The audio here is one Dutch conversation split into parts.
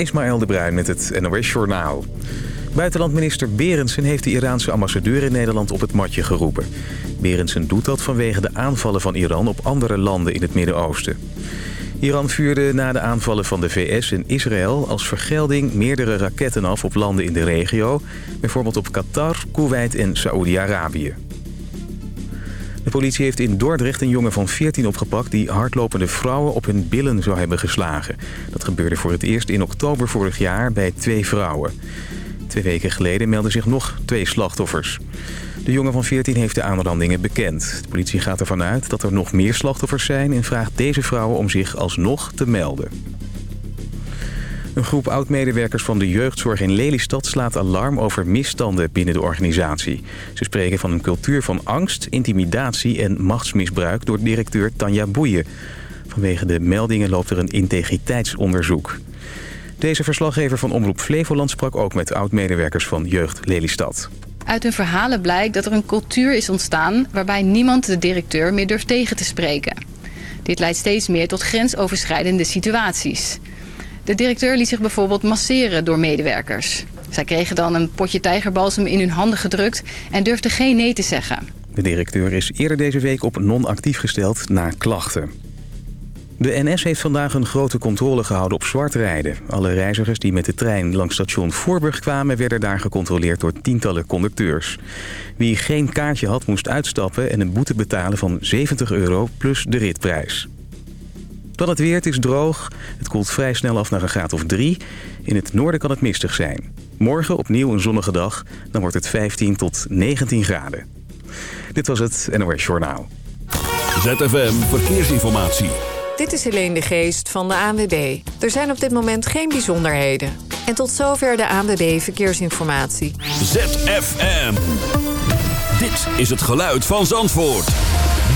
Ismaël de Bruin met het NOS Journaal. Buitenlandminister Berendsen heeft de Iraanse ambassadeur in Nederland op het matje geroepen. Berendsen doet dat vanwege de aanvallen van Iran op andere landen in het Midden-Oosten. Iran vuurde na de aanvallen van de VS en Israël als vergelding meerdere raketten af op landen in de regio. Bijvoorbeeld op Qatar, Kuwait en Saoedi-Arabië. De politie heeft in Dordrecht een jongen van 14 opgepakt... die hardlopende vrouwen op hun billen zou hebben geslagen. Dat gebeurde voor het eerst in oktober vorig jaar bij twee vrouwen. Twee weken geleden meldden zich nog twee slachtoffers. De jongen van 14 heeft de aanrandingen bekend. De politie gaat ervan uit dat er nog meer slachtoffers zijn... en vraagt deze vrouwen om zich alsnog te melden. Een groep oud-medewerkers van de jeugdzorg in Lelystad slaat alarm over misstanden binnen de organisatie. Ze spreken van een cultuur van angst, intimidatie en machtsmisbruik door directeur Tanja Boeien. Vanwege de meldingen loopt er een integriteitsonderzoek. Deze verslaggever van Omroep Flevoland sprak ook met oud-medewerkers van Jeugd Lelystad. Uit hun verhalen blijkt dat er een cultuur is ontstaan... waarbij niemand de directeur meer durft tegen te spreken. Dit leidt steeds meer tot grensoverschrijdende situaties. De directeur liet zich bijvoorbeeld masseren door medewerkers. Zij kregen dan een potje tijgerbalsem in hun handen gedrukt... en durfden geen nee te zeggen. De directeur is eerder deze week op non-actief gesteld na klachten. De NS heeft vandaag een grote controle gehouden op zwartrijden. Alle reizigers die met de trein langs station Voorburg kwamen... werden daar gecontroleerd door tientallen conducteurs. Wie geen kaartje had, moest uitstappen en een boete betalen van 70 euro plus de ritprijs. Dan het weer, het is droog. Het koelt vrij snel af naar een graad of 3. In het noorden kan het mistig zijn. Morgen opnieuw een zonnige dag. Dan wordt het 15 tot 19 graden. Dit was het NOS Journaal. ZFM Verkeersinformatie. Dit is Helene de Geest van de ANWB. Er zijn op dit moment geen bijzonderheden. En tot zover de ANWB Verkeersinformatie. ZFM. Dit is het geluid van Zandvoort.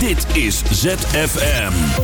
Dit is ZFM.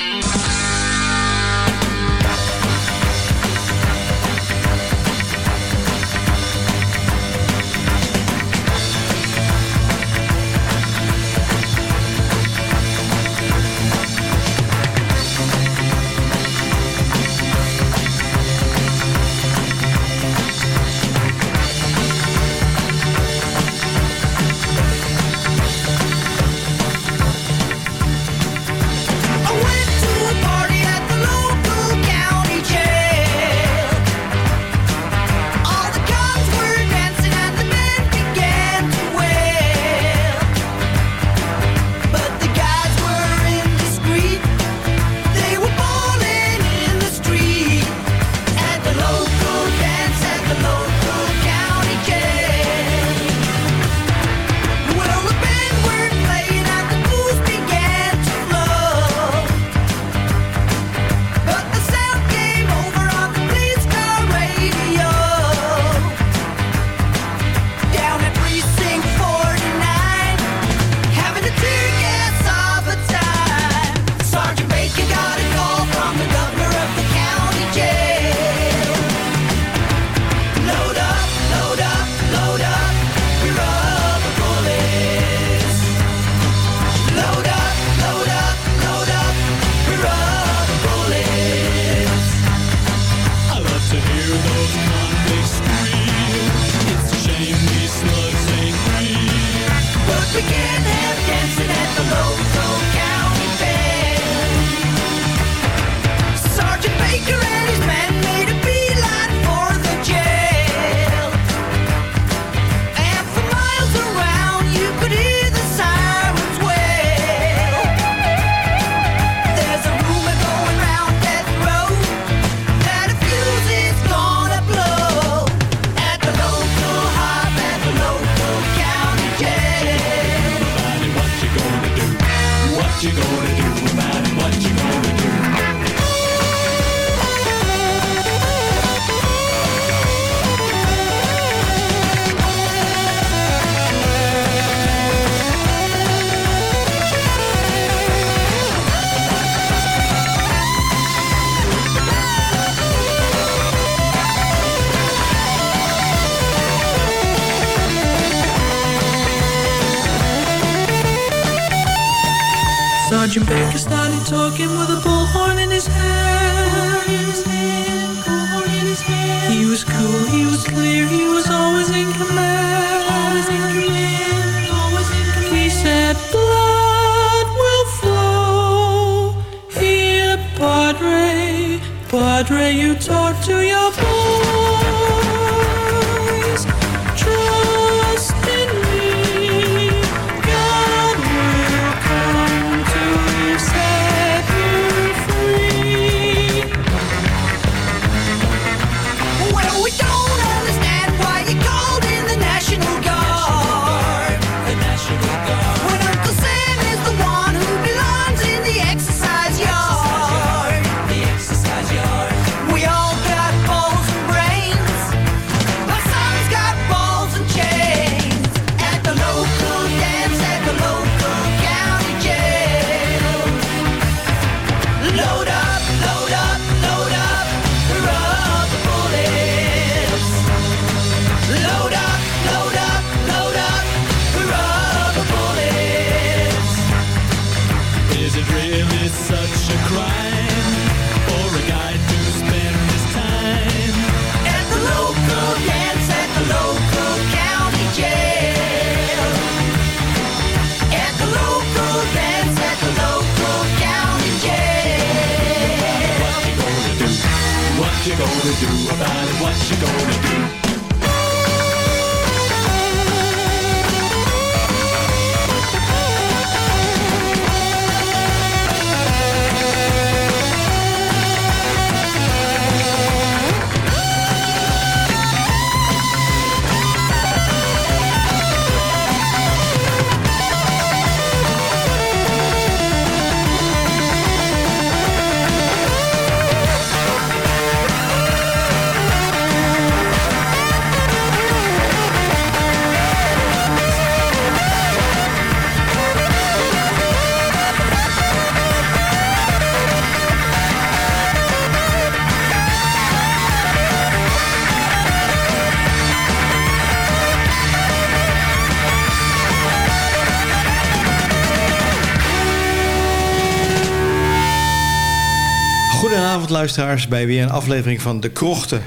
Luisteraars bij weer een aflevering van De Krochten.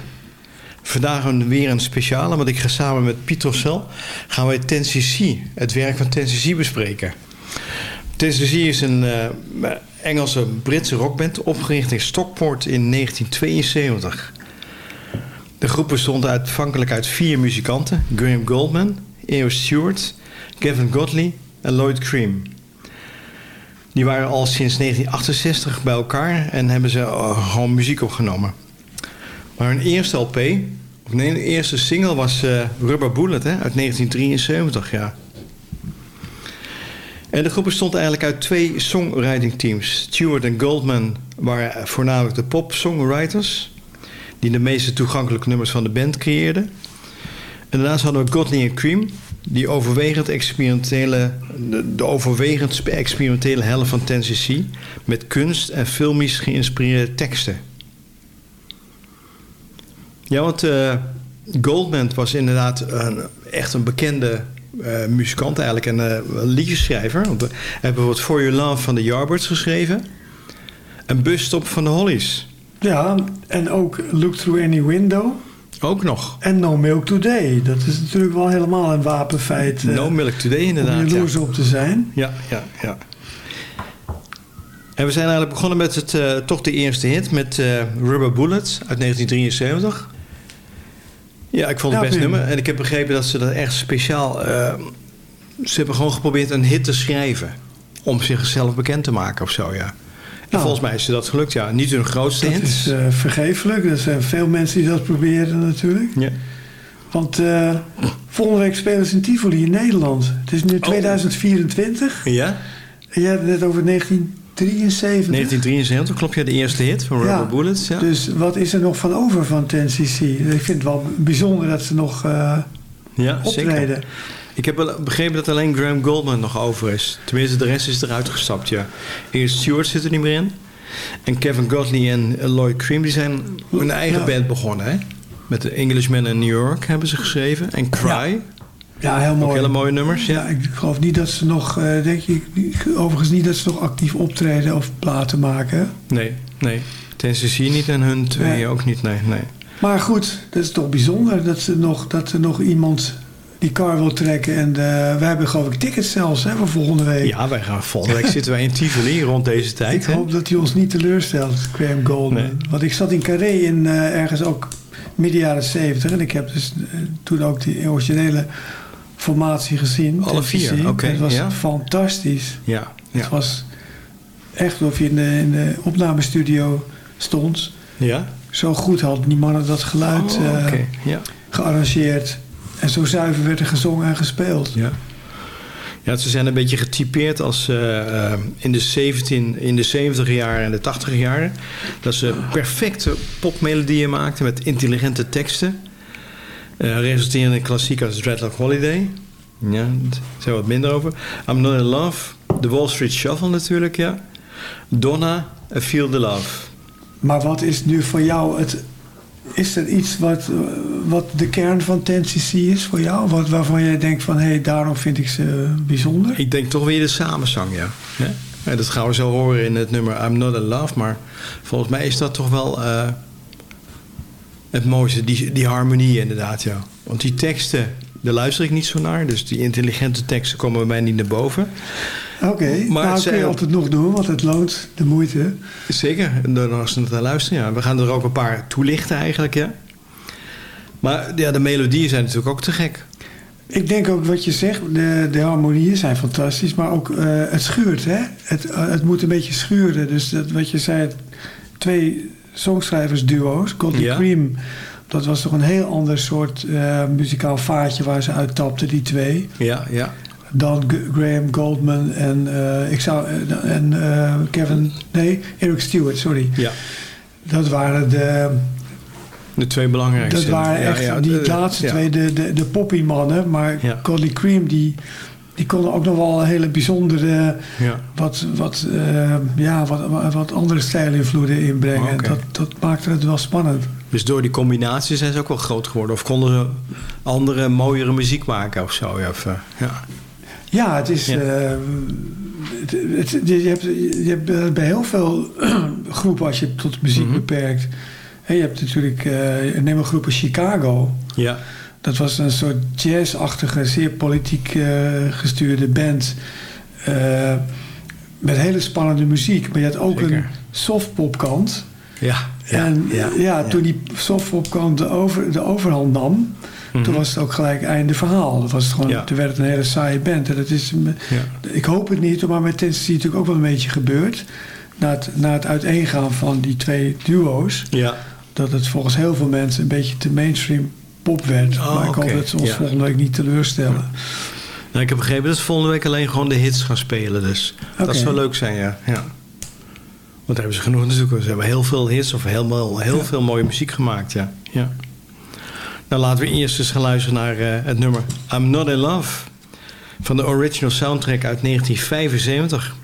Vandaag weer een speciale, want ik ga samen met Piet Rossel gaan wij Tennessee, het werk van Tennessee bespreken. Tennessee is een eh, Engelse Britse rockband opgericht in Stockport in 1972. De groep bestond aanvankelijk uit vier muzikanten: Graham Goldman, E.O. Stewart, Gavin Godley en Lloyd Cream. Die waren al sinds 1968 bij elkaar en hebben ze eh, gewoon muziek opgenomen. Maar hun eerste LP, of nee, de eerste single was eh, Rubber Bullet hè, uit 1973, ja. En de groep bestond eigenlijk uit twee songwriting teams. Stewart en Goldman waren voornamelijk de pop-songwriters... die de meeste toegankelijke nummers van de band creëerden. En daarnaast hadden we Godley en Cream... die overwegend experimentele, de, overwegend experimentele helft van Tennessee... met kunst en filmisch geïnspireerde teksten. Ja, want eh, Goldman was inderdaad een, echt een bekende eh, muzikant eigenlijk en een liedjesschrijver. Want we hebben bijvoorbeeld For Your Love van de Yardbirds geschreven. Een busstop van de Hollies. Ja, en ook Look Through Any Window. Ook nog. En No Milk Today. Dat is natuurlijk wel helemaal een wapenfeit. No Milk Today inderdaad. Om jaloers ja. op te zijn. Ja, ja, ja. En we zijn eigenlijk begonnen met het, uh, toch de eerste hit met uh, Rubber Bullets uit 1973. Ja, ik vond het Ja, best nummer. En ik heb begrepen dat ze dat echt speciaal... ze hebben gewoon geprobeerd een hit te schrijven. Om zichzelf bekend te maken of zo, ja. En Nou. volgens mij is ze dat gelukt, ja. Niet hun grootste Dat is uh, vergeeflijk. Er zijn veel mensen die dat proberen natuurlijk. Ja. Want uh, volgende week spelen ze in Tivoli in Nederland. Het is nu 2024. Ja? En jij had het net over 1973. 1973, klopt ja, de eerste hit van Rubber Ja. Bullets. Ja. Dus wat is er nog van over van Ten CC? Ik vind het wel bijzonder dat ze nog uh, ja, optreden. Zeker. Ik heb wel begrepen dat alleen Graham Goldman nog over is. Tenminste, de rest is eruit gestapt, ja. Eerst Stewart zit er niet meer in. En Kevin Godley en Lloyd Cream die zijn hun eigen Ja. band begonnen, hè? Met de Englishman in New York hebben ze geschreven. En Cry. Ja. Ja, heel mooi. Ook hele mooie nummers, ja. Ja, ik geloof niet dat ze nog, eh, denk ik, overigens niet dat ze nog actief optreden of platen maken. Nee, nee. Tennessee niet en hun twee Nee. ook niet, nee, nee. Maar goed, dat is toch bijzonder dat, ze nog, dat er nog iemand die kar wil trekken. En eh, we hebben geloof ik tickets zelfs hè, voor volgende week. Ja, wij gaan volgende week zitten wij in Tivoli rond deze ik tijd. hè? hoop dat hij ons niet teleurstelt, Graham Goldman. Nee. Want ik zat in Carré in eh, ergens ook midden jaren zeventig. En ik heb dus eh, toen ook die originele formatie gezien. Alle vier, oké, Het was ja. fantastisch. Ja, ja. Het was echt of je in de, in de opnamestudio stond. Ja? Zo goed hadden die mannen dat geluid Oh, ja. gearrangeerd. En zo zuiver werd er gezongen en gespeeld. Ja. Ja, ze zijn een beetje getypeerd als eh, eh, in, de 17, in de 70 jaren en de 80 jaren. Dat ze perfecte popmelodieën maakten met intelligente teksten. Eh resulterende in klassieken als Dreadlock Holiday. Ja, daar zijn we wat minder over. I'm Not In Love. The Wall Street Shuffle natuurlijk, ja. Donna, I Feel The Love. Maar wat is nu voor jou het... Is er iets wat, eh, wat de kern van 10cc is voor jou? Wat, waarvan jij denkt van, hé, hey, daarom vind ik ze bijzonder? Ik denk toch weer de samenzang, ja. Ja, dat gaan we zo horen in het nummer I'm Not In Love. Maar volgens mij is dat toch wel eh, het mooiste. Die, die harmonie inderdaad, ja. Want die teksten, daar luister ik niet zo naar. Dus die intelligente teksten komen bij mij niet naar boven. Oké, Maar nou kun je altijd nog doen, want het loont de moeite. Zeker, als ze naar luisteren. Ja. We gaan er ook een paar toelichten eigenlijk, ja. Maar ja, de melodieën zijn natuurlijk ook te gek. Ik denk ook wat je zegt, de, de harmonieën zijn fantastisch, maar ook eh, het schuurt. Hè? Het, eh, het moet een beetje schuren. Dus dat, wat je zei, twee songschrijversduo's, Goldie Ja. Cream, dat was toch een heel ander soort eh, muzikaal vaatje waar ze uittapten, die twee. Ja, ja. Dan G- Graham Goldman en, eh, ik zou, eh, en eh, Kevin, nee, Eric Stewart, sorry. ja. Dat waren de, De twee belangrijkste. dat waren Ja, echt ja, die de- laatste ja. twee, de, de, de poppy-mannen. Maar Ja. Cream, die, die konden ook nog wel een hele bijzondere, Ja. wat, wat, eh, ja, wat, wat- wat andere stijlinvloeden inbrengen. Oké. Dat, dat maakte het wel spannend. Dus door die combinatie zijn ze ook wel groot geworden. Of konden ze andere, mooiere muziek maken of zo. Ja, of, eh, ja. Ja, het is. Ja. eh, het, het- je, hebt, je hebt eh, bij heel veel groepen, als je het tot muziek Mhm. beperkt. En je hebt natuurlijk, eh neem een groep als Chicago. ja. Dat was een soort jazzachtige, zeer politiek gestuurde band. met hele spannende muziek. Maar je had ook Zeker. een softpopkant. Ja, ja, en ja, ja, toen die softpopkant de, over, de overhand nam... Mhm. toen was het ook gelijk einde verhaal. Dat was het gewoon. Toen werd het een hele saaie band. En dat is. Ik hoop het niet, maar met Tennessee natuurlijk ook wel een beetje gebeurd. Na het, na het uiteengaan van die twee duo's... Ja, dat het volgens heel veel mensen een beetje te mainstream pop werd. Oh, maar ik hoop dat ze ons volgende week niet teleurstellen. nou, ik heb begrepen dat ze volgende week alleen gewoon de hits gaan spelen. Dus dat zou leuk zijn, ja. ja. Want daar hebben ze genoeg natuurlijk. Ze hebben heel veel hits of helemaal, heel veel mooie muziek gemaakt, ja. ja. Nou, laten we eerst eens gaan luisteren naar eh, het nummer I'm Not In Love. Van de original soundtrack uit 1975.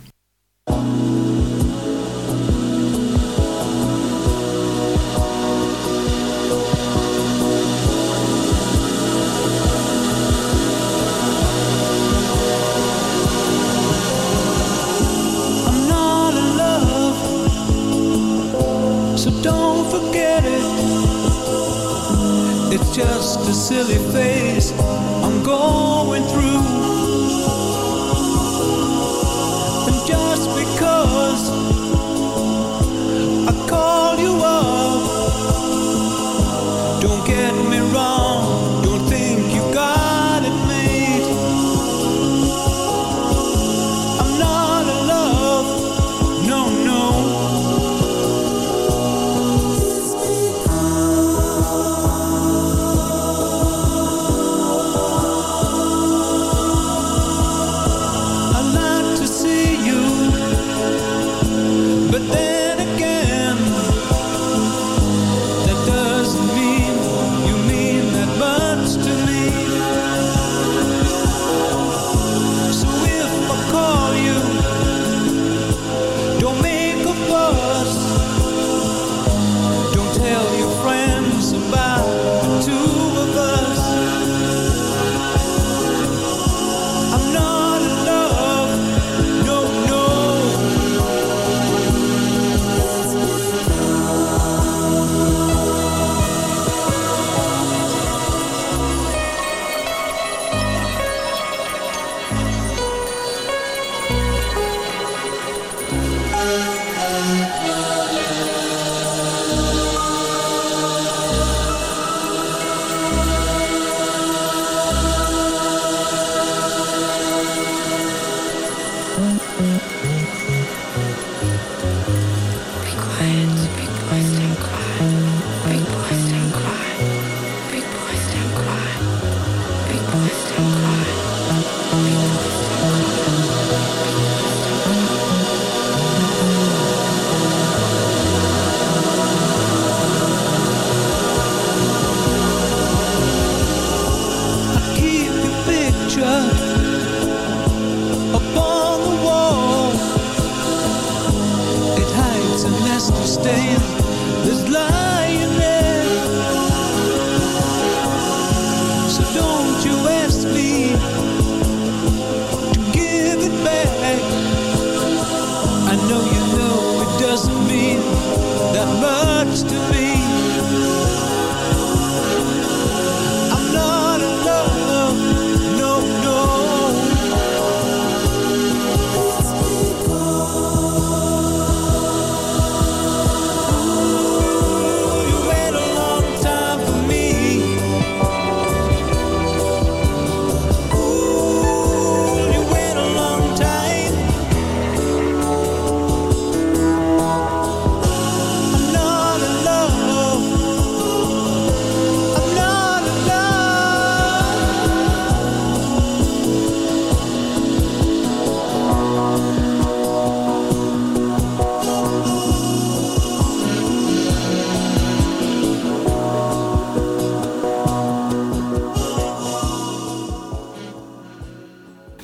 A silly face. I'm going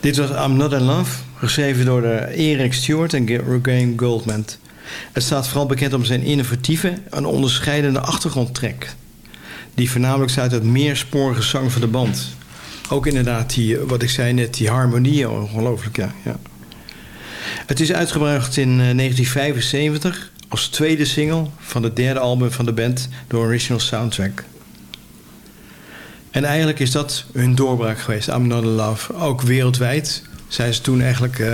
Dit was I'm Not In Love, geschreven door de Eric Stewart en Graham Goldman. Het staat vooral bekend om zijn innovatieve en onderscheidende achtergrondtrack. Die voornamelijk uit het meersporige zang van de band. Ook inderdaad, die, wat ik zei net, die harmonieën, ongelooflijk, ja. ja. Het is uitgebracht in eh, 1975 als tweede single van het derde album van de band, de original soundtrack. En eigenlijk is dat hun doorbraak geweest, I'm Not Love. Ook wereldwijd zijn ze toen eigenlijk eh,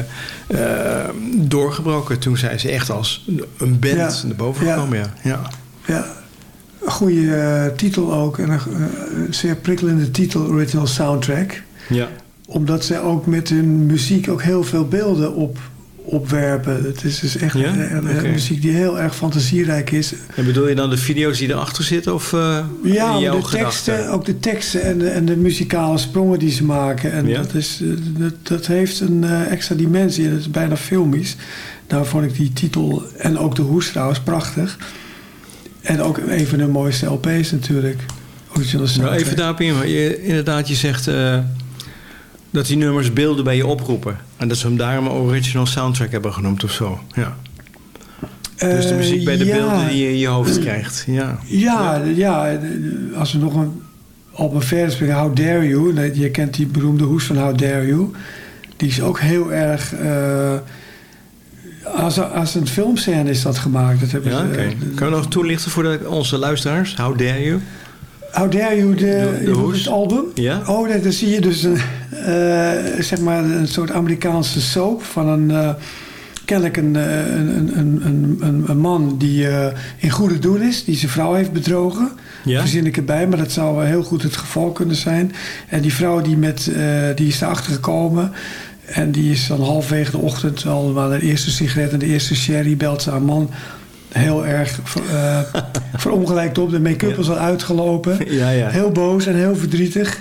eh, doorgebroken. Toen zijn ze echt als een band Ja. naar boven gekomen. Ja. Ja. Ja, een goede eh, titel ook. En een zeer prikkelende titel, original soundtrack. Ja. Omdat zij ook met hun muziek ook heel veel beelden op, opwerpen. Het is dus echt Ja? een, een- muziek die heel erg fantasierijk is. En bedoel je dan de video's die erachter zitten? Of eh, Ja, jouw de teksten, ook de teksten en de, en de muzikale sprongen die ze maken. En Ja. dat, is, eh, dat, dat heeft een eh, extra dimensie. Dat is bijna filmisch. Daar vond ik die titel en ook de hoes trouwens prachtig. En ook een van de mooiste LP's natuurlijk. Original Nou, even daarop in. Je, inderdaad, je zegt dat die nummers beelden bij je oproepen. En dat ze hem daarom een original soundtrack hebben genoemd of zo. Ja. Dus de Eh, muziek bij de ja. beelden die je in je hoofd krijgt. Ja. Ja, ja, als we nog een op een verder springen, How Dare You. Je kent die beroemde hoes van How Dare You. Die is ook heel erg... eh, als, als een filmscène is dat gemaakt. Dat hebben Ja, ze, oké. eh, Kan je nog toelichten voor de, onze luisteraars? How dare you? How Dare You, de, De- het album? Ja? Oh, nee, dan zie je dus een, eh, zeg maar een soort Amerikaanse soap van een... eh, kennelijk een, eh, een, een, een, een, een man die eh, in goede doen is, die zijn vrouw heeft bedrogen. Ja? Verzin ik erbij, maar dat zou wel heel goed het geval kunnen zijn. En die vrouw die, met, eh, die is erachter gekomen. En die is dan halverwege de ochtend al maar de eerste sigaret en de eerste sherry belt ze haar man heel erg eh verongelijkt op. De make-up was al uitgelopen. Ja, ja. Heel boos en heel verdrietig.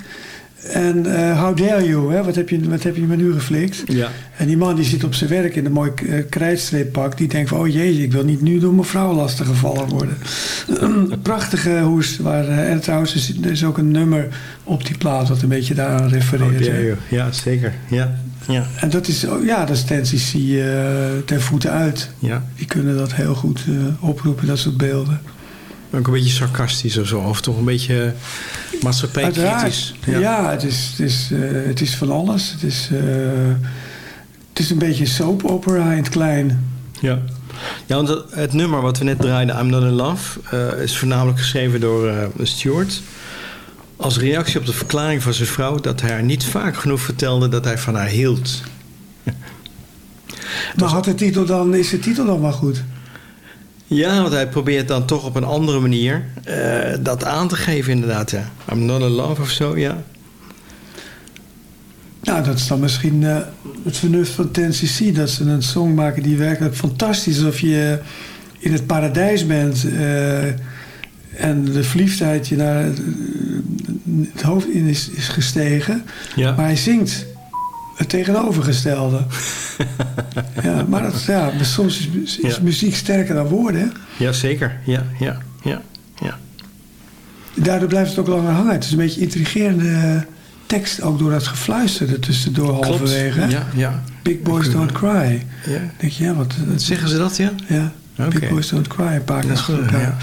En eh, how dare you, hè? Wat, heb je, wat heb je me nu geflikt? Ja. En die man die zit op zijn werk in een mooi eh, krijtstreeppak. Die denkt van, oh jezus, ik wil niet nu door mijn vrouw lastig gevallen worden. Prachtige hoes. Waar, eh, en trouwens, er is- er is ook een nummer op die plaat wat een beetje daaraan How refereert. dare hè. you? Ja, zeker. Ja. Ja. En dat is, oh, ja, dat is Ten-CC eh ten voeten uit. ja. Die kunnen dat heel goed oproepen, dat soort beelden. Ook een beetje sarcastisch of zo. Of toch een beetje maatschappijkritisch. Uiteraard. Ja, het, is, het, is, eh, het is van alles. Het is, eh, het is een beetje soap opera in het klein. Ja. Ja, want het, het nummer wat we net draaiden, I'm Not In Love... eh, is voornamelijk geschreven door eh Stuart... als reactie op de verklaring van zijn vrouw... dat hij haar niet vaak genoeg vertelde dat hij van haar hield. Maar had de titel dan, is de titel dan wel goed? Ja, want hij probeert dan toch op een andere manier... eh, dat aan te geven inderdaad, ja. I'm Not In Love of zo, ja. Nou, dat is dan misschien eh, het vernuft van Ten-CC. Dat ze een song maken die werkelijk fantastisch is. Alsof je in het paradijs bent. eh, en de verliefdheid je naar het, het hoofd in is, is gestegen. Ja. Maar hij zingt het tegenovergestelde. ja, maar dat, ja, soms is, muziek sterker dan woorden. Jazeker, ja, ja, ja, ja. Daardoor blijft het ook langer hangen. Het is een beetje intrigerende tekst, ook door dat gefluister tussendoor Klopt. halverwege. Ja, ja. Big Boys. Eh, Don't Cry. Ja. Denk je, eh, wat, Zeggen ze dat, ja? Ja. Big Boys Don't Cry, een paar keer. Ja.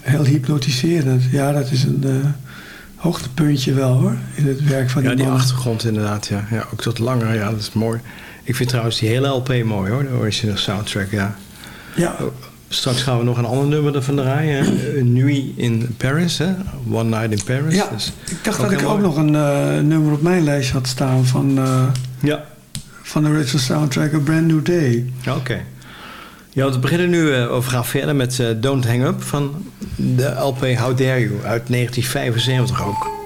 Heel hypnotiserend. Ja, dat is een... Eh, hoogtepuntje wel hoor, in het werk van die Ja, die achtergrond inderdaad, ja. ja. Ook tot langer, ja, dat is mooi. Ik vind trouwens die hele LP mooi hoor, de original soundtrack, ja. Ja. Oh, straks gaan we nog een ander nummer ervan draaien. Eh, Nuit in Paris, hè? One Night in Paris. Ja, dus ik dacht dat ik ook nog een eh, nummer op mijn lijst had staan van... Eh, ja. Van de original soundtrack, A Brand New Day. Oké. Ja, we beginnen nu, eh, uh, of gaan verder met eh, Don't Hang Up van de LP How Dare You uit 1975 ook.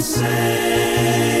say.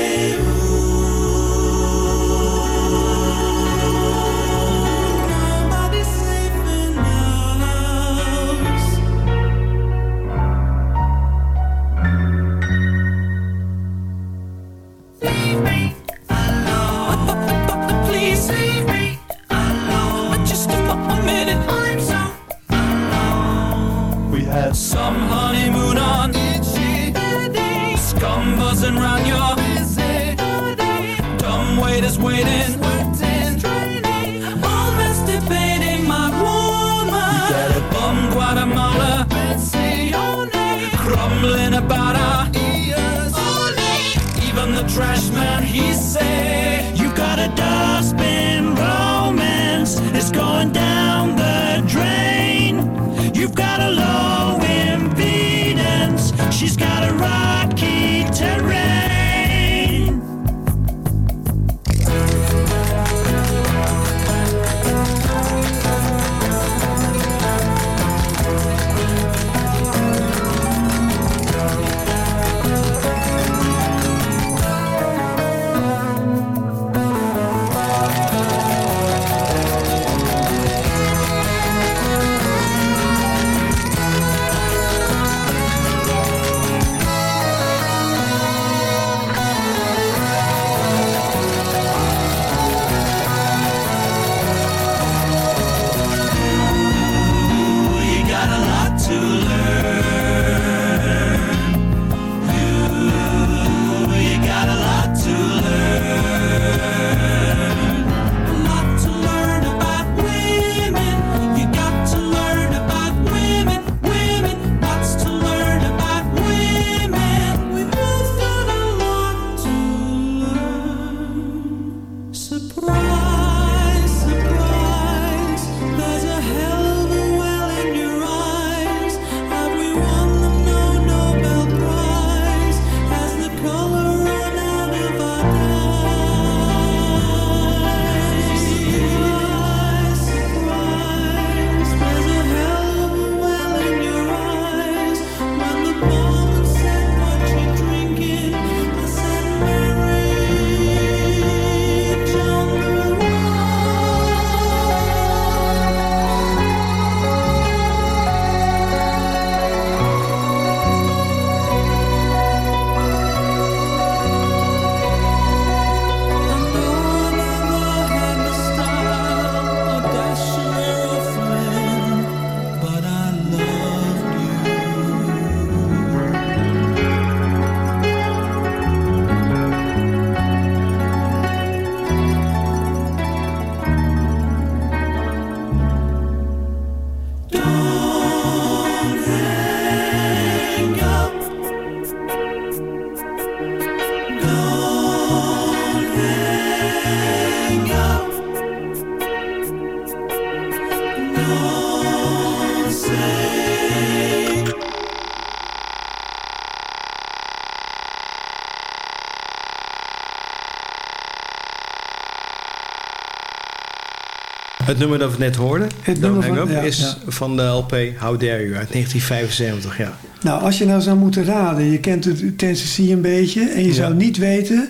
Het nummer dat we net hoorden, Het nummer van- Up, ja, is ja. van de LP How Dare You uit 1975. Ja. Nou, als je nou zou moeten raden, je kent het Tennessee een beetje... en je Ja. zou niet weten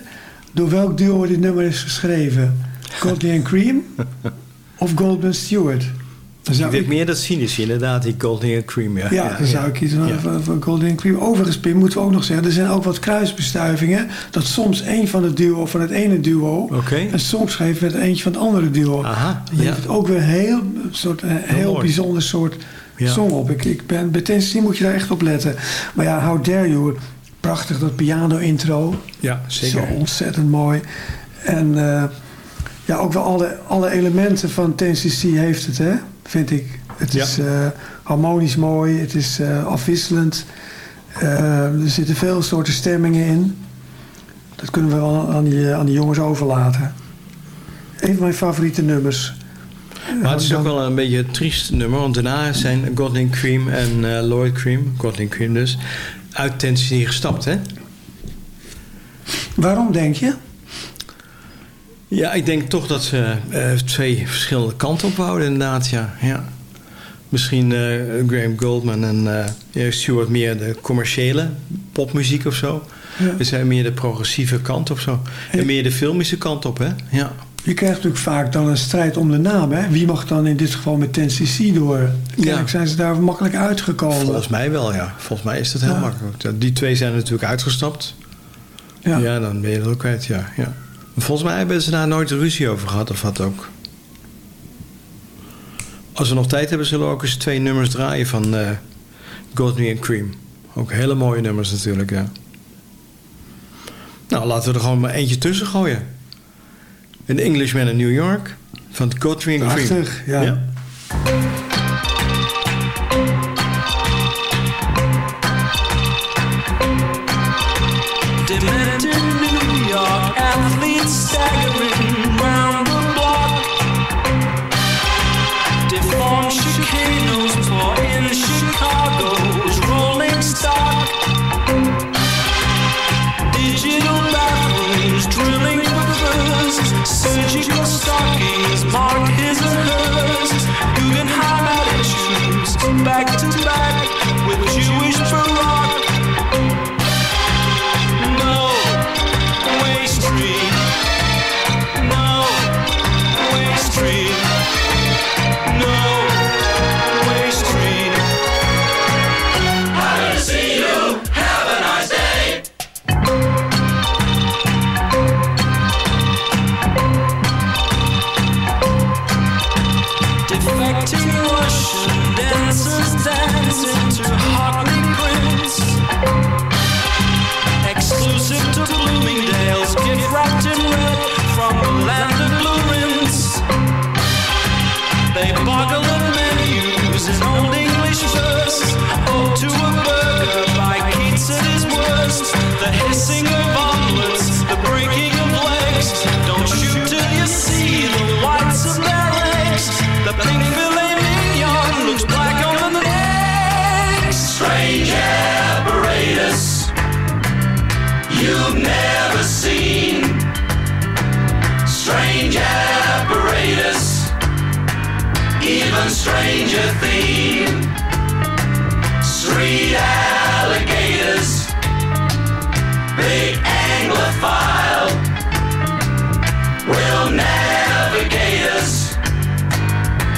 door welk duo dit nummer is geschreven. Courtney and Cream of Goldman Stewart. Dan Ik zou denk ik, meer dat cynische, inderdaad, die Golden Cream. Ja, ja, dan zou ik kiezen Ja. van, van Goldman and Cream. Overigens, Pim, moeten we ook nog zeggen... er zijn ook wat kruisbestuivingen... dat soms één van het duo van het ene duo... Oké. een song schreef met eentje van het andere duo. Aha, Dan ja. het ook weer heel, een soort, een heel mooi. bijzonder soort song op. Ik, ik ben, bij Tennessee moet je daar echt op letten. Maar ja, How Dare You... Prachtig, dat piano-intro. Ja, zeker. Zo ontzettend mooi. En eh, ja, ook wel alle, alle elementen van Tennessee heeft het, hè? Vind ik. Het Ja. is eh, harmonisch mooi, het is eh, afwisselend. Eh, er zitten veel soorten stemmingen in. Dat kunnen we wel aan die, aan die jongens overlaten. Een van mijn favoriete nummers. Maar het is ook wel een beetje een triest nummer, want daarna zijn Golden Cream en Lloyd Cream, Golden Cream dus, uit Tennessee gestapt, hè? Waarom denk je? Ja, ik denk toch dat ze eh, twee verschillende kanten op wouden, inderdaad, ja. ja. Misschien eh, Graham Goldman en eh, Stuart meer de commerciële popmuziek of zo. Ja. We zijn meer de progressieve kant of zo. En meer de filmische kant op, hè? Ja. Je krijgt natuurlijk vaak dan een strijd om de naam. Hè? Wie mag dan in dit geval met Tennessee door? Kennelijk zijn ze daar makkelijk uitgekomen. Volgens mij wel, ja. Volgens mij is dat heel Ja. makkelijk. Die twee zijn natuurlijk uitgestapt. Ja. Ja, dan ben je er ook kwijt, ja. ja. Volgens mij hebben ze daar nooit ruzie over gehad of wat ook. Als we nog tijd hebben, zullen we ook eens twee nummers draaien van eh Godney and Cream. Ook hele mooie nummers natuurlijk, ja. Nou, laten we er gewoon maar eentje tussen gooien. An Englishman in New York van Godney and Cream. Prachtig, ja. Demented stranger theme. Street alligators, big anglophile, will navigate us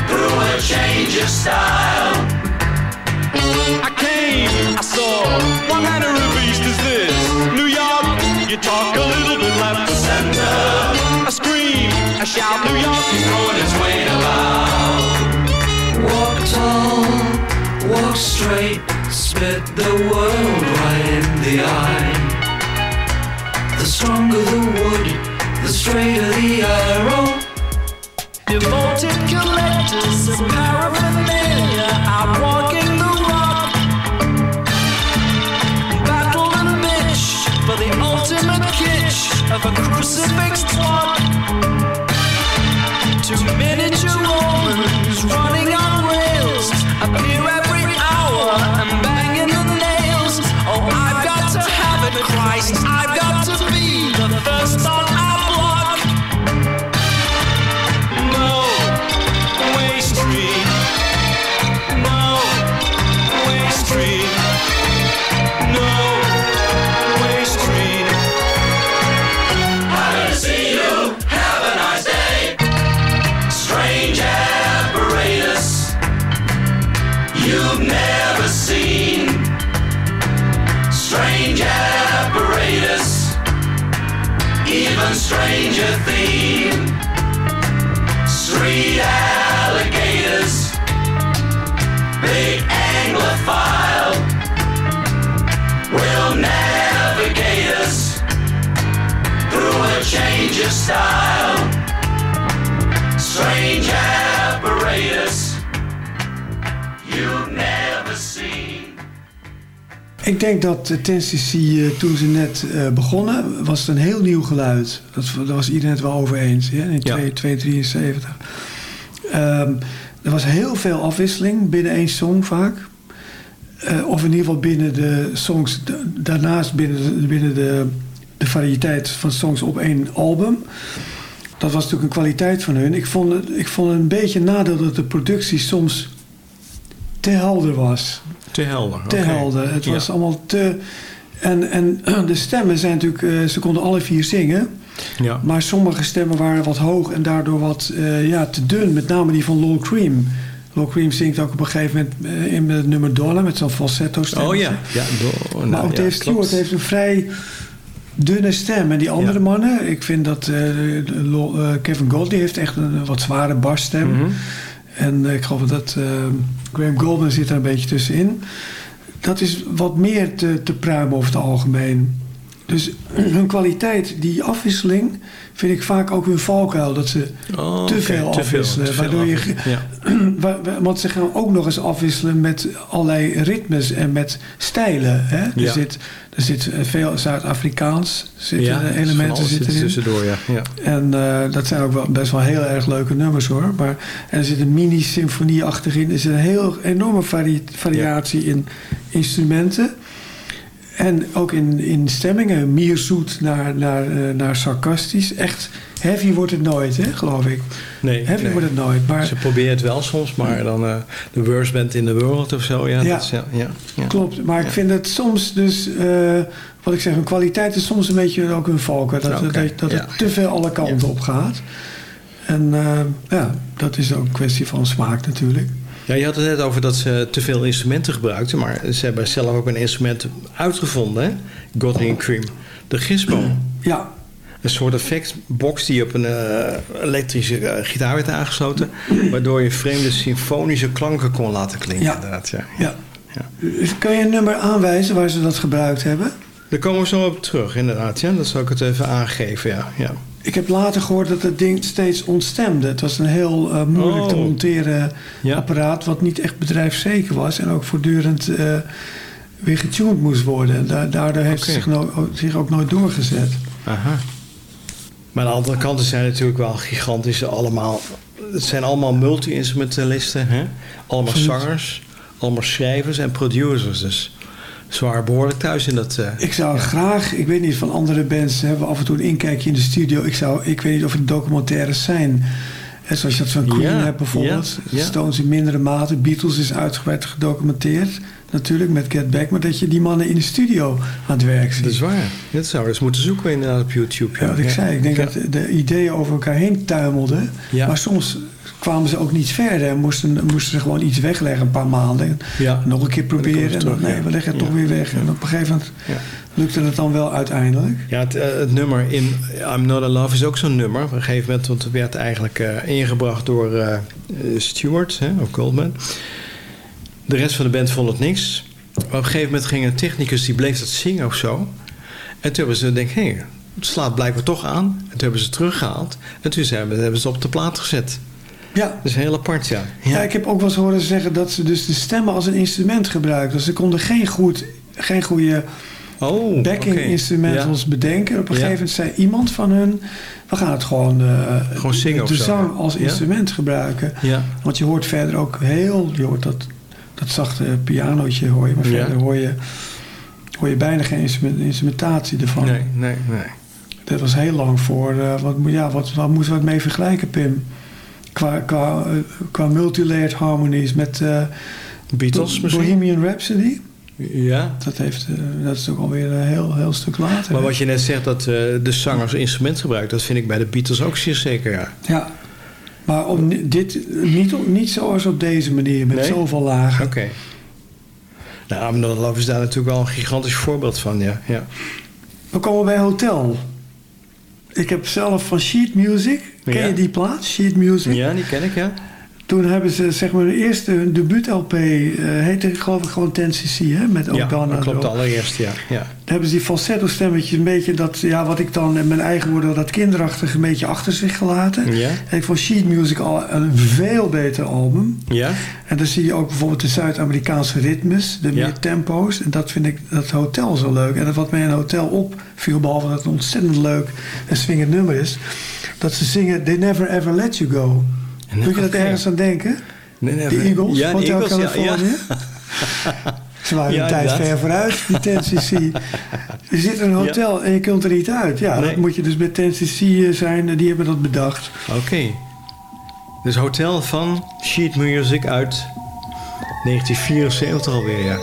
through a change of style. I came, I saw, what manner of beast is this? New York, you talk a little bit left of center. A scream, I shout, New York is throwing its weight about. Tall, walk straight, spit the world right in the eye. The stronger the wood, the straighter the arrow. Devoted collectors of paraphernalia out walking the rock. Battle and bitch for the ultimate kitsch of a crucifix plot. Two miniature Romans running on Christ, I've got to be the first on our Ik denk dat Tennessee uh, toen ze net uh, begonnen, was het een heel nieuw geluid. Dat, daar was iedereen het wel over eens, ja? in 273. Um, er was heel veel afwisseling binnen één song vaak. Uh, of in ieder geval binnen de songs, daarnaast binnen, de, binnen de, de variëteit van songs op één album. Dat was natuurlijk een kwaliteit van hun. Ik vond het, ik vond het een beetje nadeel dat de productie soms te helder was. Te helder. Te okay. helder. Het was ja. allemaal te. En, en de stemmen zijn natuurlijk. Uh, ze konden alle vier zingen. Ja. Maar sommige stemmen waren wat hoog en daardoor wat uh, ja, te dun. Met name die van Lol Cream. Lol Cream zingt ook op een gegeven moment uh, in het nummer Dollar met zo'n falsetto stem. Oh ja, ja nou, Maar ook Dave ja, Stewart klopt. heeft een vrij dunne stem. En die andere Ja. mannen, ik vind dat uh, Kevin Goldie heeft echt een wat zware basstem. Mhm. En uh, ik geloof dat uh, Graham Goldman zit er een beetje tussenin. Dat is wat meer te, te pruimen over het algemeen. Dus hun kwaliteit, die afwisseling, vind ik vaak ook hun valkuil. Dat ze Oh, te veel te veel, afwisselen. waardoor je, ja. wa- wa- want ze gaan ook nog eens afwisselen met allerlei ritmes en met stijlen. Hè? Er, zit, er zit veel Zuid-Afrikaans Ja, eh, elementen zitten zit in. tussendoor, ja. ja. En eh, dat zijn ook wel best wel heel erg leuke nummers hoor. Maar en er zit een mini-symfonie achterin. Er zit een heel enorme vari- variatie in instrumenten. En ook in, in stemmingen. Meer zoet naar, naar, eh, naar sarcastisch. Echt heavy wordt het nooit, hè, geloof ik. Nee, Heavy nee. wordt het nooit. Maar Ze proberen het wel soms, maar dan eh de worst band in the world of zo. Ja, Ja. Is, ja, ja, ja. klopt. Maar ik vind het soms dus... eh, wat ik zeg, hun kwaliteit is soms een beetje ook hun valken. Dat, Oké, dat, het te veel alle kanten op gaat. En ja, dat is ook een kwestie van smaak natuurlijk. Ja, je had het net over dat ze te veel instrumenten gebruikten, maar ze hebben zelf ook een instrument uitgevonden, hè? And Cream. De Gizmo. Ja, Een soort effectbox die op een eh, elektrische eh, gitaar werd aangesloten, waardoor je vreemde symfonische klanken kon laten klinken. Ja. Inderdaad, ja. ja. Ja. Dus Kan je een nummer aanwijzen waar ze dat gebruikt hebben? Daar komen we zo op terug, inderdaad. Ja, dat zal ik het even aangeven, ja. ja. Ik heb later gehoord dat het ding steeds ontstemde. Het was een heel eh, moeilijk te Oh. monteren Ja. apparaat... wat niet echt bedrijfszeker was... en ook voortdurend eh, weer getuned moest worden. En da- daardoor heeft het zich, no- zich ook nooit doorgezet. Aha. Maar aan de andere kant zijn natuurlijk wel gigantische allemaal. Het zijn allemaal multi-instrumentalisten, hè? Allemaal Absoluut. zangers, allemaal schrijvers en producers. Dus waren behoorlijk thuis in dat. eh, Ik zou graag, ik weet niet, van andere bands hebben we af en toe een inkijkje in de studio. Ik, zou, ik weet niet of het documentaires zijn. En zoals je dat van Queen Ja, hebt bijvoorbeeld. ja. Stones in mindere mate. Beatles is uitgebreid gedocumenteerd. Natuurlijk met Get Back. Maar dat je die mannen in de studio aan het werk ziet. dat is waar. Dat zou eens moeten zoeken inderdaad op YouTube. Ja, wat ik zei. Ik denk dat de ideeën over elkaar heen tuimelden. Maar soms kwamen ze ook niet verder. En moesten, moesten ze gewoon iets wegleggen een paar maanden. En Ja. Nog een keer proberen. En dan, nee, we leggen het Ja. toch weer weg. En op een gegeven moment Ja. lukte het dan wel uiteindelijk. Ja, het, eh, het nummer in I'm Not in Love is ook zo'n nummer. Op een gegeven moment want het werd eigenlijk eh, ingebracht door eh, Stewart hè, of Goldman. De rest van de band vond het niks. Maar op een gegeven moment ging een technicus die bleef dat zingen of zo. En toen hebben ze denk hé, hey, het slaat blijkbaar toch aan. En toen hebben ze het teruggehaald. En toen we, hebben ze het op de plaat gezet. Ja. Dat is heel apart, ja. Ja, ik heb ook wel eens horen zeggen dat ze dus de stemmen als een instrument gebruikten. Dus ze konden geen, goed, geen goede Oh, backing instrumentals bedenken. Op een gegeven moment zei iemand van hun... we gaan het gewoon, eh, Gewoon zingen de zo. zang als instrument gebruiken. Ja. Want je hoort verder ook heel... je hoort dat, dat zachte pianootje hoor je, maar verder hoor je, hoor je bijna geen instrument- instrumentatie ervan. Nee, nee, nee. Dat was heel lang voor. eh, wat, ja, wat, wat moeten we het mee vergelijken, Pim? Qua, qua, qua multilayered harmonies met eh, Beatles misschien? Bohemian Rhapsody. Ja. Dat, heeft, eh, dat is ook alweer een heel, heel stuk later. Maar wat je net zegt, dat eh, de zangers instrument gebruikt... dat vind ik bij de Beatles ook zeer zeker, ja. Ja, maar om dit, niet, niet zoals op deze manier, met Nee? zoveel lagen. Oké. Nou, Amnon Love is daar natuurlijk wel een gigantisch voorbeeld van, ja. ja. We komen bij Hotel. Ik heb zelf van Sheet Music, ken Ja. je die plaat? Sheet Music. Ja, die ken ik, ja. Toen hebben ze zeg maar de eerste hun debuut-LP, eh heette geloof ik gewoon 10cc, hè? Met Ja, O'Donnell. dat klopt allereerst, ja. ja. Daar hebben ze die falsetto stemmetjes een beetje dat, ja, wat ik dan in mijn eigen woorden dat kinderachtig een beetje achter zich gelaten. Ja. En ik vond Sheet Music al een veel beter album. Ja? En dan zie je ook bijvoorbeeld de Zuid-Amerikaanse ritmes, de Ja. meer tempo's. En dat vind ik dat hotel zo leuk. En dat wat mij in een hotel opviel, behalve dat het een ontzettend leuk en swingend nummer is, dat ze zingen They Never Ever Let You Go. Moet je dat ergens aan denken? Nee, nee, De. Eagles, Ja, Hotel Eagles, ja, California. Ze waren Ja, een tijd ver vooruit, die 10cc. Je zit in een hotel en je kunt er niet uit. Ja, Nee. dat moet je dus met 10cc zijn. en Die hebben dat bedacht. Oké. Dus Hotel van Sheet Music uit 1974 alweer, ja.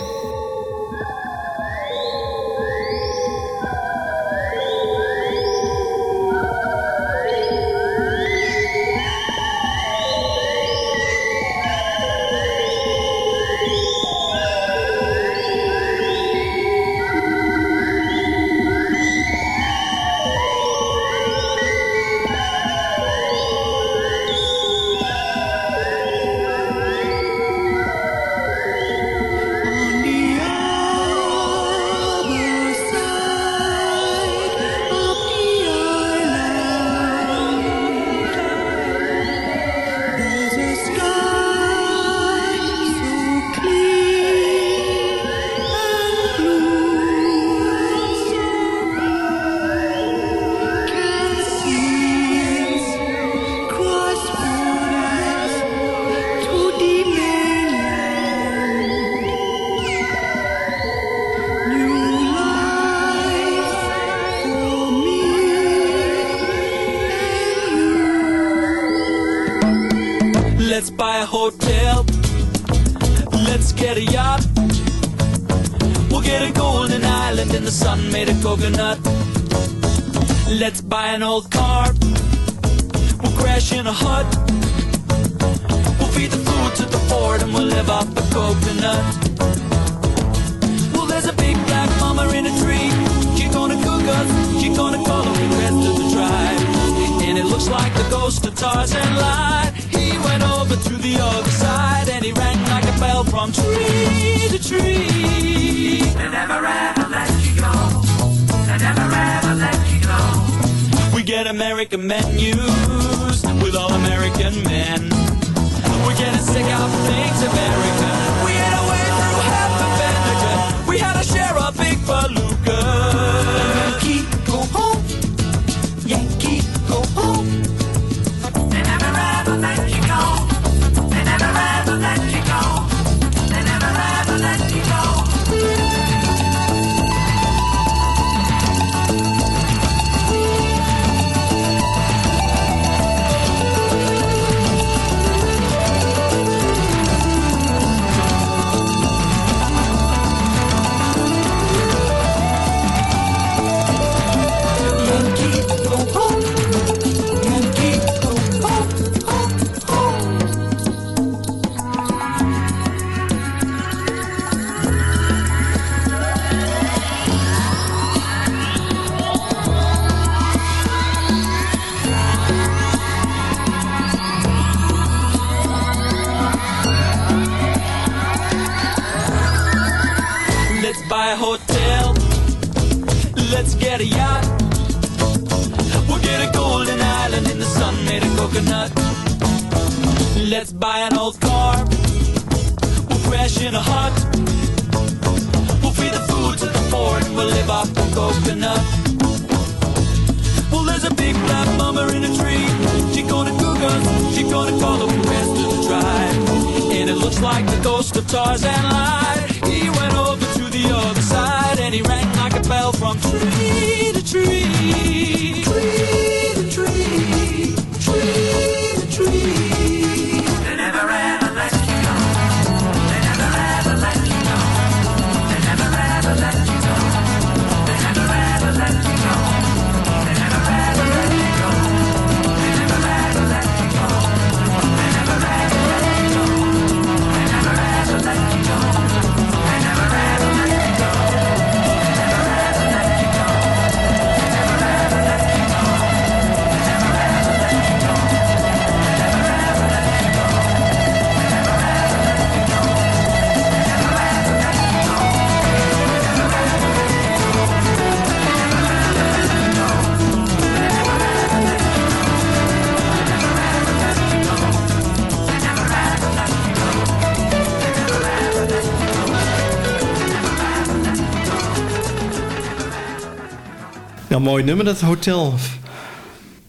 Ja, mooi nummer, dat hotel.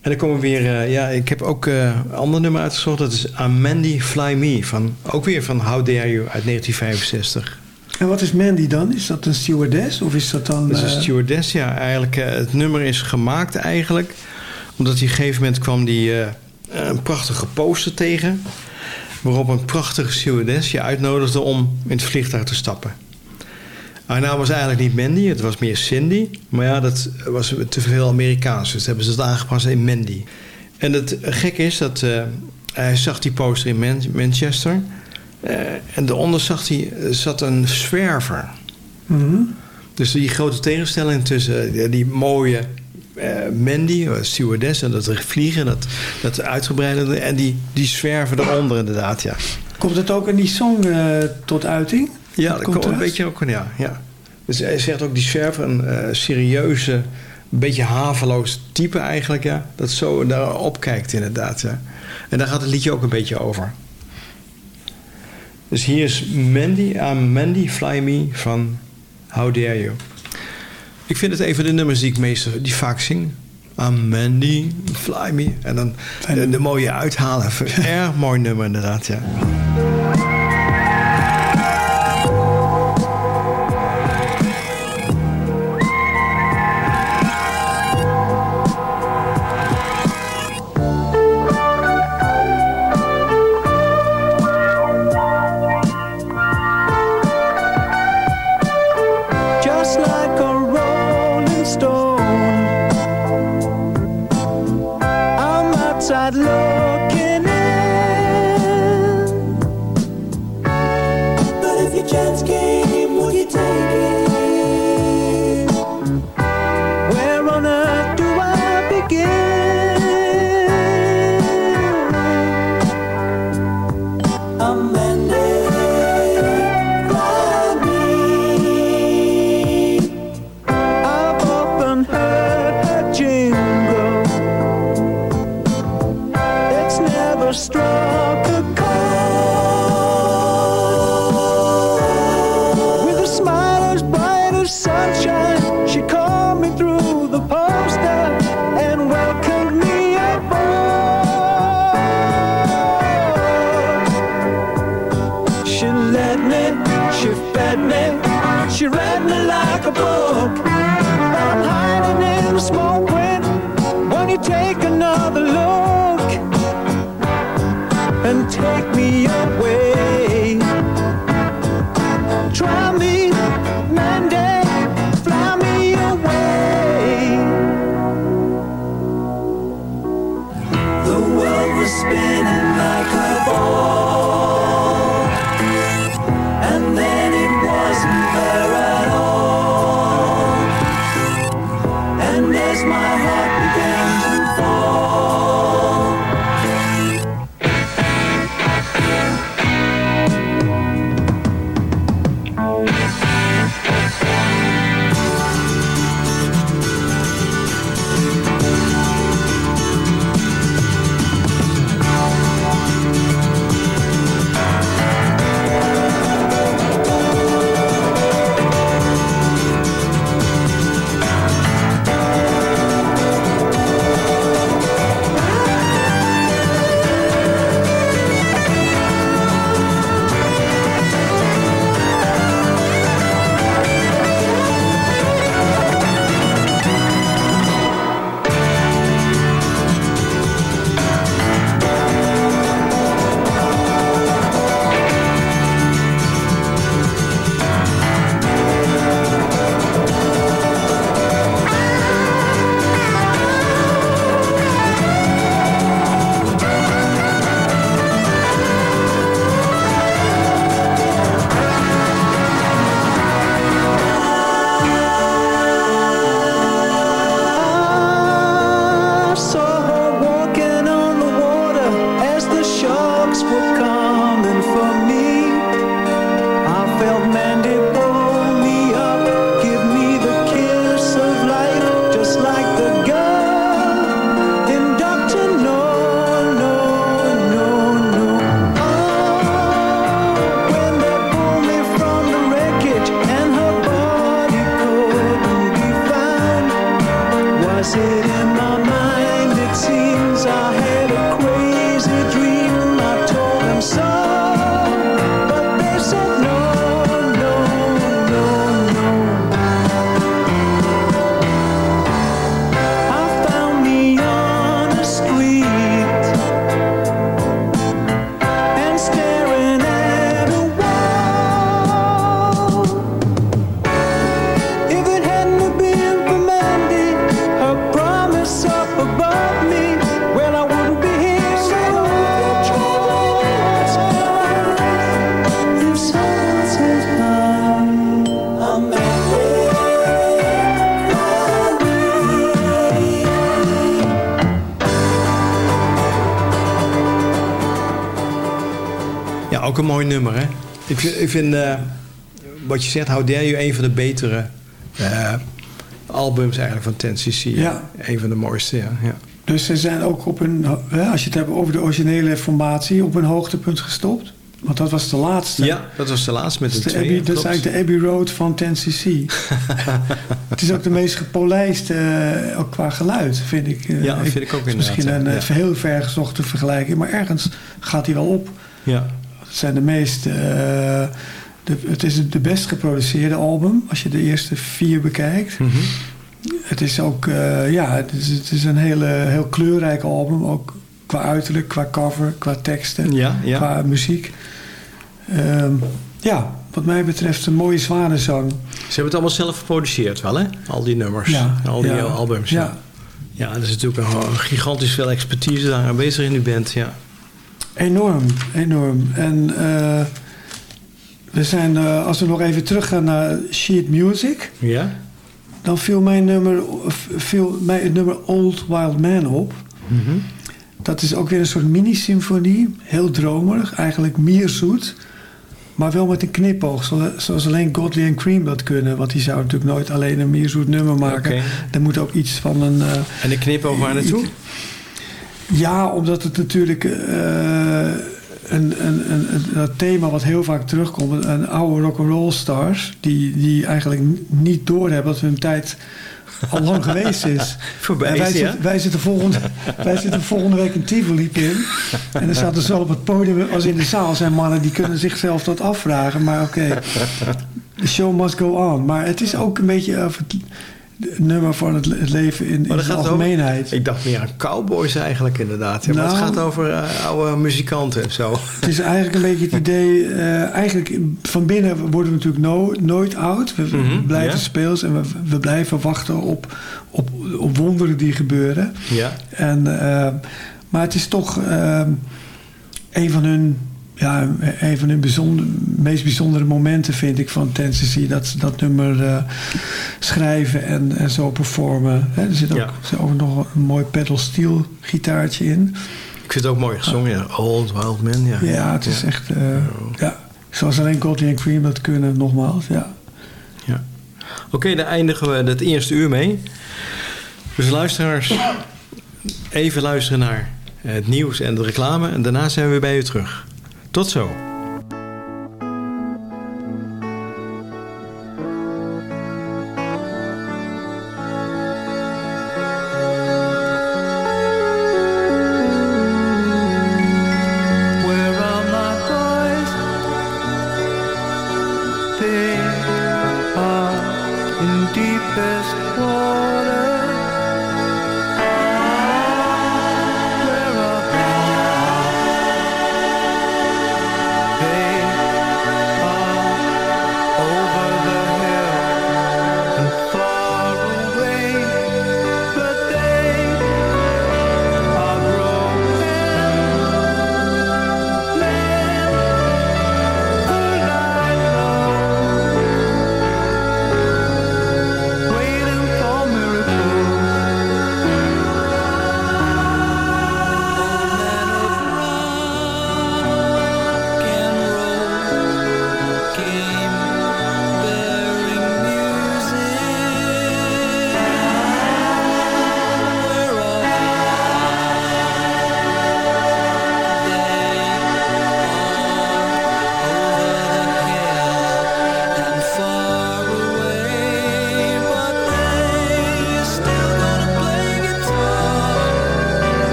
En dan komen we weer... eh, ja, ik heb ook eh, een ander nummer uitgezocht. Dat is Amendi Fly Me. Van, ook weer van How Dare You uit 1965. En wat is Mandy dan? Is dat een stewardess of is dat dan... Dat is een eh, stewardess, ja. Eigenlijk, het nummer is gemaakt eigenlijk... omdat hij op een gegeven moment kwam die, een prachtige poster tegen... waarop een prachtige stewardess je uitnodigde om in het vliegtuig te stappen. Haar naam was eigenlijk niet Mandy, het was meer Cindy. Maar ja, dat was te veel Amerikaans, dus hebben ze het aangepast in Mandy. En het gekke is dat eh, hij zag die poster in Man- Manchester... eh, en daaronder zag hij, zat een zwerver... mhm. Dus die grote tegenstelling tussen eh, die mooie eh, Mandy, eh, stewardess, en dat vliegen, dat, dat uitgebreide, en die, die zwerven eronder inderdaad, ja. Komt het ook in die song eh, tot uiting? Ja, dat komt een beetje ook, ja, ja. Dus hij zegt ook die zwerver, een eh, serieuze, een beetje haveloos type eigenlijk, ja. Dat zo daar opkijkt inderdaad, ja. En daar gaat het liedje ook een beetje over. Dus hier is Mandy, I'm Mandy, Fly Me van How Dare You. Ik vind het een van de nummers die ik meestal, die vaak zing. I'm Mandy, Fly Me. En dan de, de mooie uithalen. Erg mooi nummer inderdaad, ja. Een mooi nummer, hè? Ik vind, ik vind eh, wat je zegt, How Dare You, een van de betere eh, albums eigenlijk van Ten cc Ja. Een van de mooiste, ja. ja. Dus ze zijn ook op een, hè, als je het hebt over de originele formatie, op een hoogtepunt gestopt. Want dat was de laatste. Ja, dat was de laatste met Dat de twee. Abbey, dat is eigenlijk de Abbey Road van 10cc. het is ook de meest gepolijste, eh, ook qua geluid, vind ik. Ja, dat vind ik ook inderdaad, misschien een eh, Ja. heel ver gezochte vergelijking, maar ergens gaat hij wel op. Ja. Het zijn de meest... eh, de, het is de best geproduceerde album, als je de eerste vier bekijkt. Mhm. Het is ook, eh, ja, het is, het is een hele, heel kleurrijk album. Ook qua uiterlijk, qua cover, qua teksten, Ja, ja. qua muziek. Ehm, ja, wat mij betreft een mooie zwanenzang. Ze hebben het allemaal zelf geproduceerd wel, hè? Al die nummers, Ja, al die albums. Ja. Ja. ja, er is natuurlijk een gigantisch veel expertise daar aanwezig in die band, ja. Enorm, enorm. En eh, we zijn, eh, als we nog even teruggaan naar sheet music... Ja? dan viel mijn nummer, viel mij het nummer Old Wild Man op. Mhm. Dat is ook weer een soort mini-symfonie. Heel dromerig, eigenlijk mierzoet. Maar wel met een knipoog, zo- zoals alleen Godley en Cream dat kunnen. Want die zouden natuurlijk nooit alleen een mierzoet nummer maken. Oké. Er moet ook iets van een... eh, En de knipoog waar naartoe? Ja, omdat het natuurlijk eh, een, een, een, een- thema wat heel vaak terugkomt, een oude rock'n'roll stars, die, die eigenlijk niet doorhebben dat hun tijd al lang geweest is. Voorbij En wij, zitten, wij, zitten volgende, wij zitten volgende week in Tivoli in. En er zaten zowel op het podium als in de zaal zijn mannen die kunnen zichzelf dat afvragen. Maar oké, the show must go on. Maar het is ook een beetje het nummer van het, le- het leven in, in over- algemeenheid. Ik dacht meer aan cowboys eigenlijk inderdaad. Ja, maar het Nou- gaat over eh, oude muzikanten en zo. Het is eigenlijk een beetje het idee... eh, eigenlijk van binnen worden we natuurlijk no- nooit oud. We, Mhm, blijven ja. speels en we, we blijven wachten op, op, op wonderen die gebeuren. Ja. En, eh, maar het is toch een van hun... Ja, een van hun bijzonder, meest bijzondere momenten vind ik van Tennessee. Dat ze dat nummer eh, schrijven en, en zo performen. Er zit ook, Ja. zit ook nog een mooi pedal steel gitaartje in. Ik vind het ook mooi gezongen, ja. Old Wild Man, ja. Ja, het is echt... eh, ja, zoals alleen Godley en Cream dat kunnen, nogmaals. Ja. Ja. Oké, dan eindigen we het eerste uur mee. Dus luisteraars, even luisteren naar het nieuws en de reclame. En daarna zijn we weer bij u terug. Tot zo.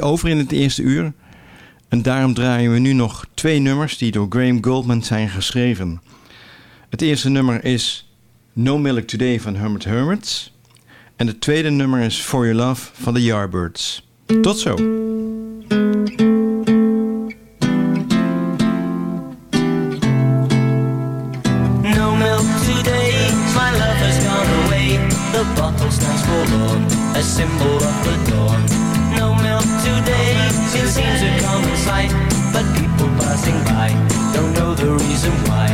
Over in het eerste uur. En daarom draaien we nu nog twee nummers die door Graham Goldman zijn geschreven. Het eerste nummer is No Milk Today van Hermit Hermits. En het tweede nummer is For Your Love van de Yardbirds. Tot zo! The a symbol of the dawn. No milk today, it seems a common sight. But people passing by don't know the reason why.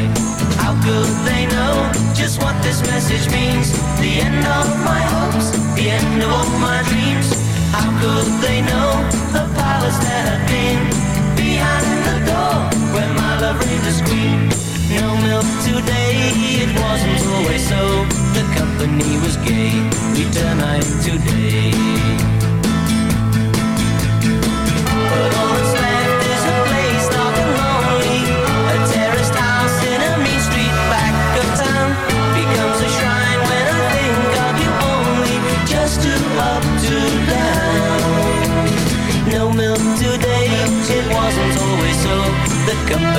How could they know just what this message means? The end of my hopes, the end of all my dreams. How could they know the palace that had been behind the door where my love reigned as queen? No milk today, it wasn't always so. The company was gay, we turn night today.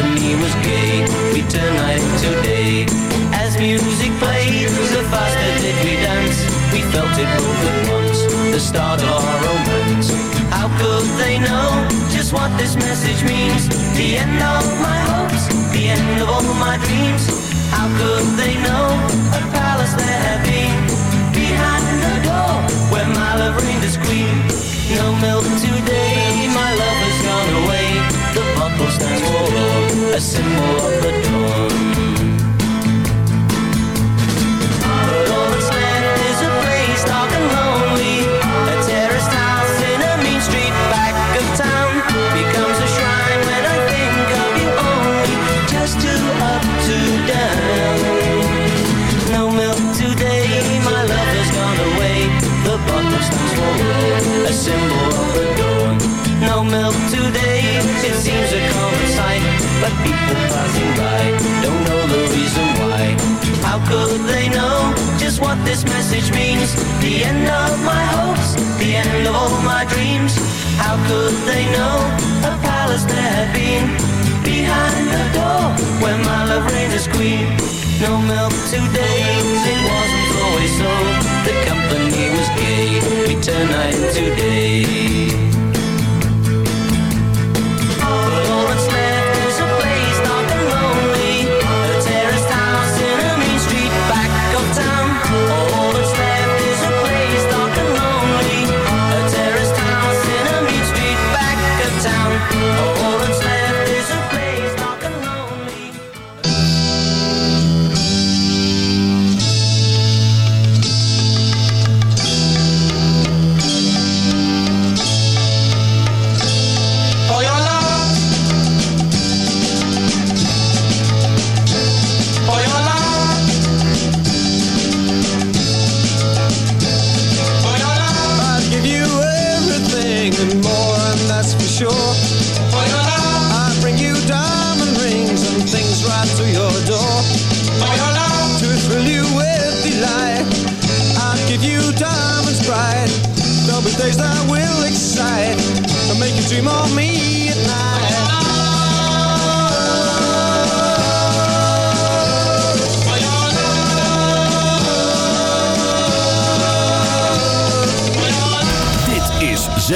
The company was gay, we turn night to day. As music played, the faster did we dance. We felt it both at once, the start of our romance. How could they know just what this message means? The end of my hopes, the end of all my dreams. How could they know a palace there had been behind the door where my love reigned as queen? No milk today, Stands for a symbol of the dawn. The end of my hopes, the end of all my dreams. How could they know a palace there had been behind the door where my love reigned as queen? No milk today, it wasn't always so. The company was gay, we turn night to day.